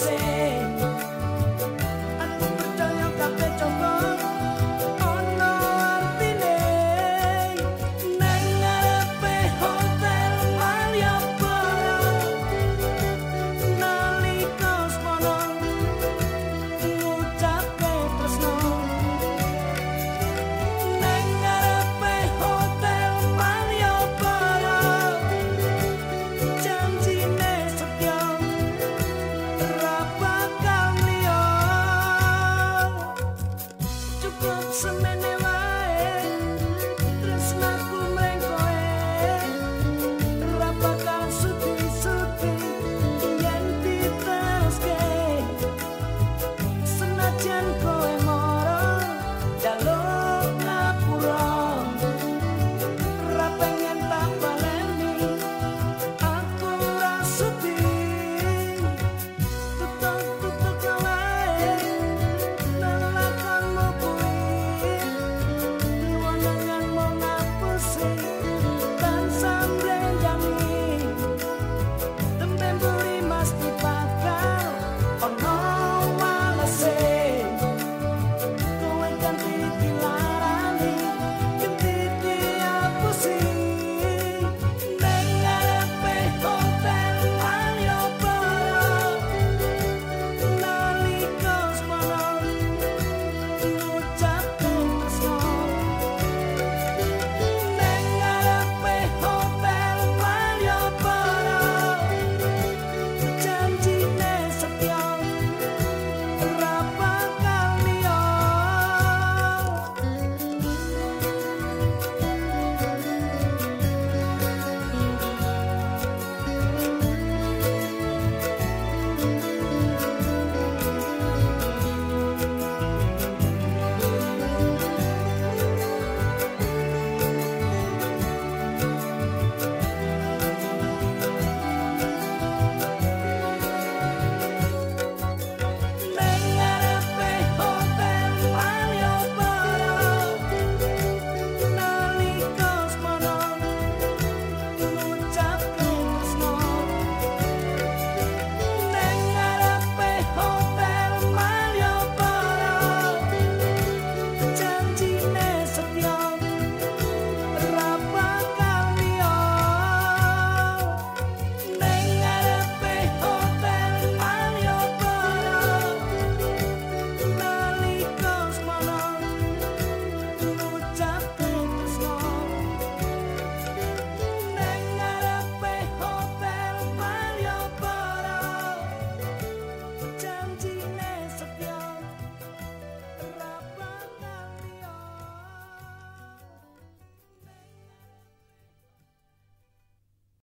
say.